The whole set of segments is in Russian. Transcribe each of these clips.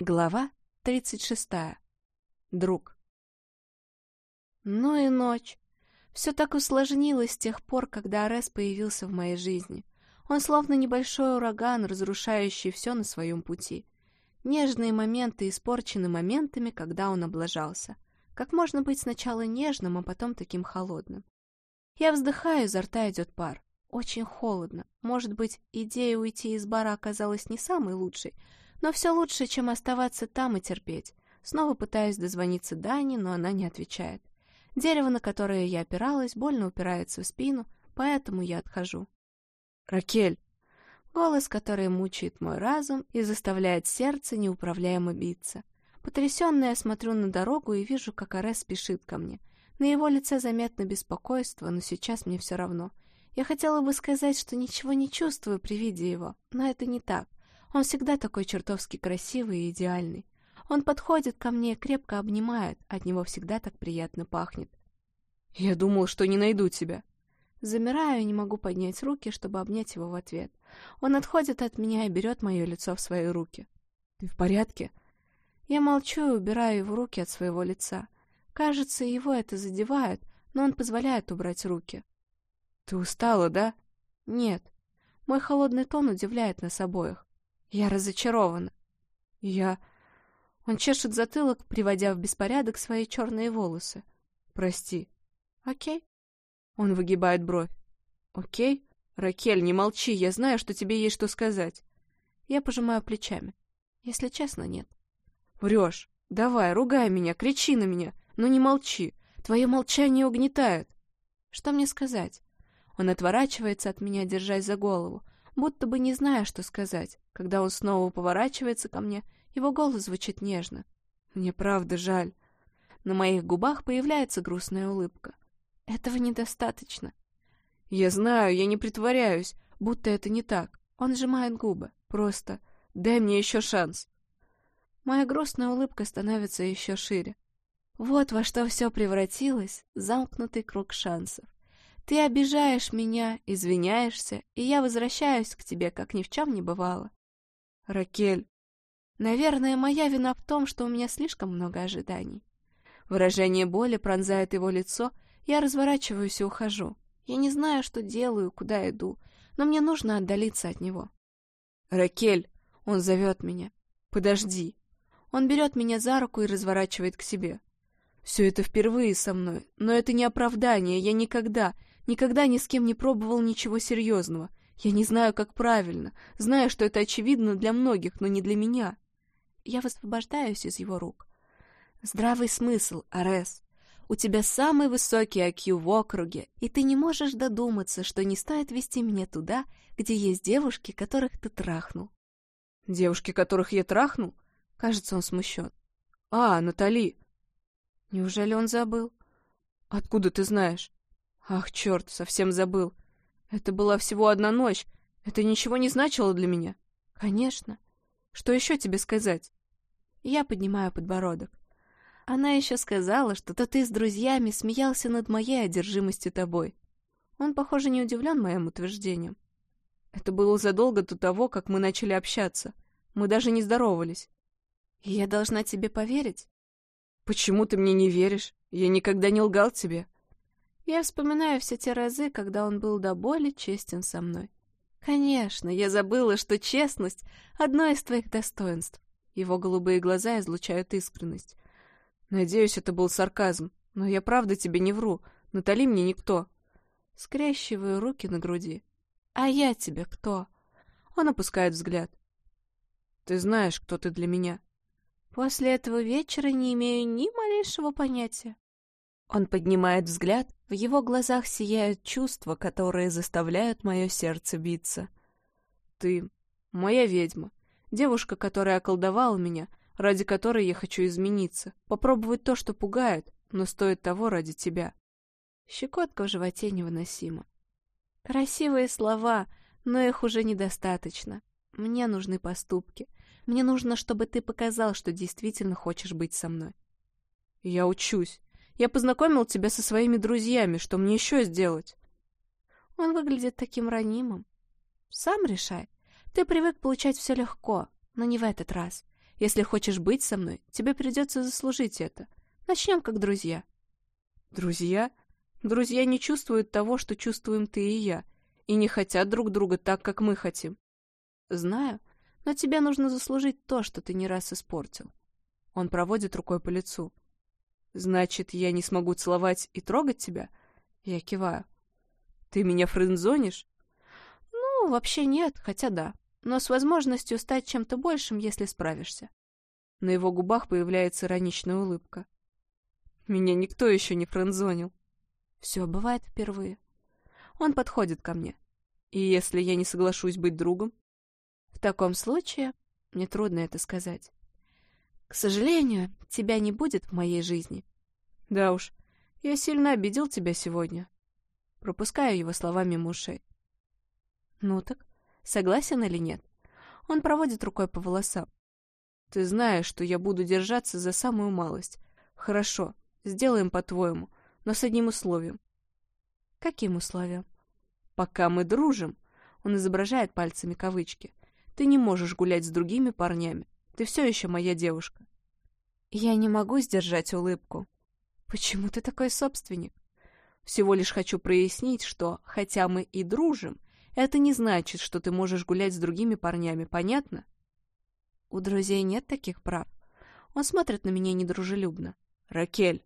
Глава 36. Друг. Ну и ночь. Все так усложнилось с тех пор, когда Арес появился в моей жизни. Он словно небольшой ураган, разрушающий все на своем пути. Нежные моменты испорчены моментами, когда он облажался. Как можно быть сначала нежным, а потом таким холодным? Я вздыхаю, изо рта идет пар. Очень холодно. Может быть, идея уйти из бара оказалась не самой лучшей, но все лучше, чем оставаться там и терпеть. Снова пытаюсь дозвониться Дане, но она не отвечает. Дерево, на которое я опиралась, больно упирается в спину, поэтому я отхожу. «Ракель!» Голос, который мучает мой разум и заставляет сердце неуправляемо биться. Потрясенная, я смотрю на дорогу и вижу, как Арес спешит ко мне. На его лице заметно беспокойство, но сейчас мне все равно. Я хотела бы сказать, что ничего не чувствую при виде его, но это не так. Он всегда такой чертовски красивый и идеальный. Он подходит ко мне, крепко обнимает, от него всегда так приятно пахнет. «Я думал, что не найду тебя». Замираю и не могу поднять руки, чтобы обнять его в ответ. Он отходит от меня и берет мое лицо в свои руки. «Ты в порядке?» Я молчу и убираю его руки от своего лица. Кажется, его это задевает, но он позволяет убрать руки. «Ты устала, да?» «Нет». Мой холодный тон удивляет нас обоих. Я разочарована. Я... Он чешет затылок, приводя в беспорядок свои черные волосы. Прости. Окей. Он выгибает бровь. Окей? Ракель, не молчи, я знаю, что тебе есть что сказать. Я пожимаю плечами. Если честно, нет. Врешь. Давай, ругай меня, кричи на меня, но не молчи. Твое молчание угнетает. Что мне сказать? Он отворачивается от меня, держась за голову, будто бы не зная, что сказать. Когда он снова поворачивается ко мне, его голос звучит нежно. «Мне правда жаль». На моих губах появляется грустная улыбка. Этого недостаточно. «Я знаю, я не притворяюсь, будто это не так. Он сжимает губы. Просто дай мне еще шанс». Моя грустная улыбка становится еще шире. Вот во что все превратилось, замкнутый круг шансов. Ты обижаешь меня, извиняешься, и я возвращаюсь к тебе, как ни в чем не бывало. Ракель. Наверное, моя вина в том, что у меня слишком много ожиданий. Выражение боли пронзает его лицо, я разворачиваюсь и ухожу. Я не знаю, что делаю, куда иду, но мне нужно отдалиться от него. «Ракель!» — он зовет меня. «Подожди!» Он берет меня за руку и разворачивает к себе. «Все это впервые со мной, но это не оправдание, я никогда, никогда ни с кем не пробовал ничего серьезного. Я не знаю, как правильно. Знаю, что это очевидно для многих, но не для меня. Я высвобождаюсь из его рук. Здравый смысл, Арес. У тебя самый высокий IQ в округе, и ты не можешь додуматься, что не стоит вести меня туда, где есть девушки, которых ты трахнул. Девушки, которых я трахнул? Кажется, он смущен. А, Натали. Неужели он забыл? Откуда ты знаешь? Ах, черт, совсем забыл. Это была всего одна ночь. Это ничего не значило для меня. Конечно. Что еще тебе сказать? Я поднимаю подбородок. Она еще сказала, что то ты с друзьями смеялся над моей одержимостью тобой. Он, похоже, не удивлен моим утверждением. Это было задолго до того, как мы начали общаться. Мы даже не здоровались. И я должна тебе поверить? Почему ты мне не веришь? Я никогда не лгал тебе. Я вспоминаю все те разы, когда он был до боли честен со мной. Конечно, я забыла, что честность — одно из твоих достоинств. Его голубые глаза излучают искренность. Надеюсь, это был сарказм, но я правда тебе не вру. Натали мне никто. Скрещиваю руки на груди. А я тебе кто? Он опускает взгляд. Ты знаешь, кто ты для меня. После этого вечера не имею ни малейшего понятия. Он поднимает взгляд, в его глазах сияют чувства, которые заставляют мое сердце биться. «Ты моя ведьма, девушка, которая околдовала меня, ради которой я хочу измениться, попробовать то, что пугает, но стоит того ради тебя». Щекотка в животе невыносима. Красивые слова, но их уже недостаточно. Мне нужны поступки. Мне нужно, чтобы ты показал, что действительно хочешь быть со мной. Я учусь. Я познакомил тебя со своими друзьями. Что мне еще сделать?» Он выглядит таким ранимым. «Сам решай. Ты привык получать все легко, но не в этот раз. Если хочешь быть со мной, тебе придется заслужить это. Начнем как друзья». «Друзья? Друзья не чувствуют того, что чувствуем ты и я, и не хотят друг друга так, как мы хотим». «Знаю, но тебе нужно заслужить то, что ты не раз испортил». Он проводит рукой по лицу. «Значит, я не смогу целовать и трогать тебя?» Я киваю. «Ты меня френдзонишь?» «Ну, вообще нет, хотя да. Но с возможностью стать чем-то большим, если справишься». На его губах появляется ироничная улыбка. «Меня никто еще не френдзонил». «Все бывает впервые». Он подходит ко мне. «И если я не соглашусь быть другом?» «В таком случае...» Мне трудно это сказать. «К сожалению, тебя не будет в моей жизни». «Да уж, я сильно обидел тебя сегодня. Пропускаю его слова мимо ушей. Ну так, согласен или нет? Он проводит рукой по волосам. Ты знаешь, что я буду держаться за самую малость. Хорошо, сделаем по-твоему, но с одним условием. Каким условием? Пока мы дружим, он изображает пальцами кавычки. Ты не можешь гулять с другими парнями. Ты все еще моя девушка. Я не могу сдержать улыбку. Почему ты такой собственник? Всего лишь хочу прояснить, что, хотя мы и дружим, это не значит, что ты можешь гулять с другими парнями, понятно? У друзей нет таких прав. Он смотрит на меня недружелюбно. Ракель.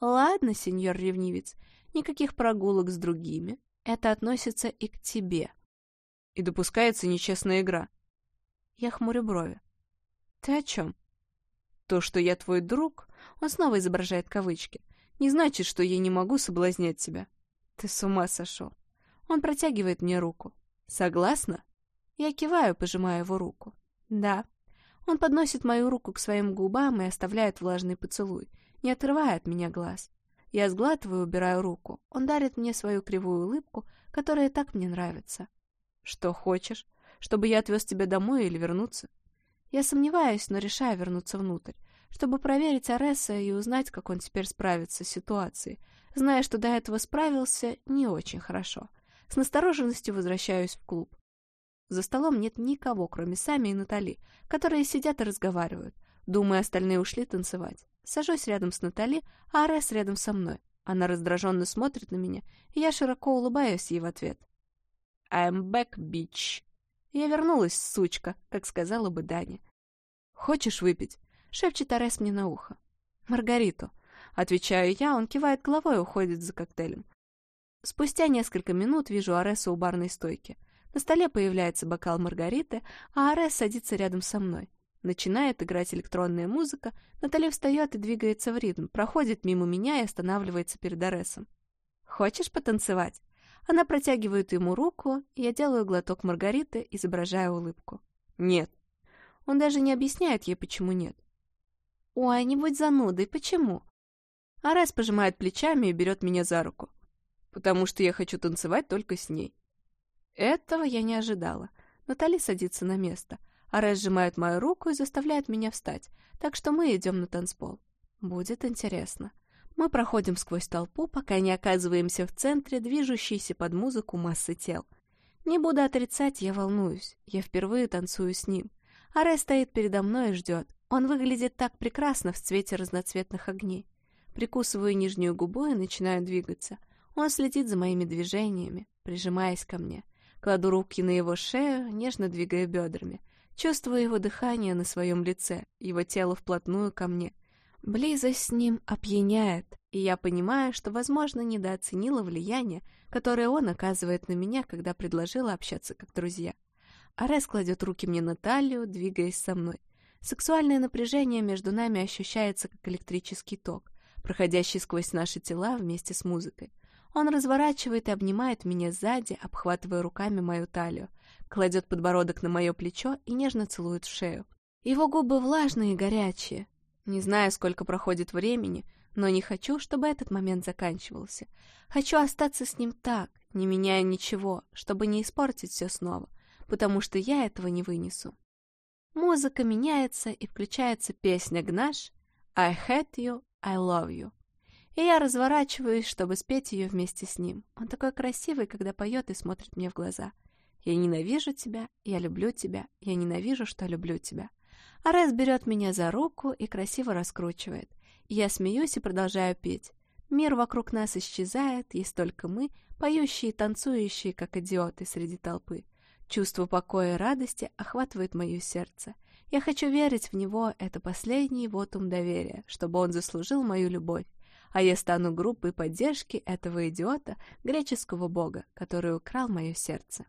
Ладно, сеньор ревнивец, никаких прогулок с другими. Это относится и к тебе. И допускается нечестная игра. Я хмурю брови. Ты о чем? То, что я твой друг, он снова изображает кавычки, не значит, что я не могу соблазнять тебя. Ты с ума сошел. Он протягивает мне руку. Согласна? Я киваю, пожимая его руку. Да. Он подносит мою руку к своим губам и оставляет влажный поцелуй, не отрывая от меня глаз. Я сглатываю, убираю руку. Он дарит мне свою кривую улыбку, которая так мне нравится. Что хочешь? Чтобы я отвез тебя домой или вернуться? Я сомневаюсь, но решаю вернуться внутрь, чтобы проверить Ареса и узнать, как он теперь справится с ситуацией, зная, что до этого справился не очень хорошо. С настороженностью возвращаюсь в клуб. За столом нет никого, кроме Сами и Натали, которые сидят и разговаривают. Думаю, остальные ушли танцевать. Сажусь рядом с Натали, а Арес рядом со мной. Она раздраженно смотрит на меня, и я широко улыбаюсь ей в ответ. «I'm back, bitch!» Я вернулась, сучка, как сказала бы Даня. «Хочешь выпить?» — шепчет Арес мне на ухо. «Маргариту». Отвечаю я, он кивает головой и уходит за коктейлем. Спустя несколько минут вижу Ареса у барной стойки. На столе появляется бокал Маргариты, а Арес садится рядом со мной. Начинает играть электронная музыка, Натали встает и двигается в ритм, проходит мимо меня и останавливается перед Аресом. «Хочешь потанцевать?» Она протягивает ему руку, и я делаю глоток Маргариты, изображая улыбку. «Нет». Он даже не объясняет ей, почему нет. «Ой, не будь занудой, почему?» Арес пожимает плечами и берет меня за руку. «Потому что я хочу танцевать только с ней». Этого я не ожидала. Натали садится на место. Арес сжимает мою руку и заставляет меня встать, так что мы идем на танцпол. Будет интересно. Мы проходим сквозь толпу, пока не оказываемся в центре, движущейся под музыку массы тел. Не буду отрицать, я волнуюсь. Я впервые танцую с ним. Аре стоит передо мной и ждет. Он выглядит так прекрасно в цвете разноцветных огней. Прикусываю нижнюю губу и начинаю двигаться. Он следит за моими движениями, прижимаясь ко мне. Кладу руки на его шею, нежно двигая бедрами. Чувствую его дыхание на своем лице, его тело вплотную ко мне — Близость с ним опьяняет, и я понимаю, что, возможно, недооценила влияние, которое он оказывает на меня, когда предложила общаться как друзья. Арес кладет руки мне на талию, двигаясь со мной. Сексуальное напряжение между нами ощущается как электрический ток, проходящий сквозь наши тела вместе с музыкой. Он разворачивает и обнимает меня сзади, обхватывая руками мою талию, кладет подбородок на мое плечо и нежно целует в шею. Его губы влажные и горячие, не знаю, сколько проходит времени, но не хочу, чтобы этот момент заканчивался. Хочу остаться с ним так, не меняя ничего, чтобы не испортить все снова, потому что я этого не вынесу. Музыка меняется, и включается песня Гнаш «I hate you, I love you». И я разворачиваюсь, чтобы спеть ее вместе с ним. Он такой красивый, когда поет и смотрит мне в глаза. «Я ненавижу тебя, я люблю тебя, я ненавижу, что люблю тебя». Арес берет меня за руку и красиво раскручивает. Я смеюсь и продолжаю петь. Мир вокруг нас исчезает, есть только мы, поющие и танцующие, как идиоты среди толпы. Чувство покоя и радости охватывает мое сердце. Я хочу верить в него, это последний вотум доверия, чтобы он заслужил мою любовь. А я стану группой поддержки этого идиота, греческого бога, который украл мое сердце.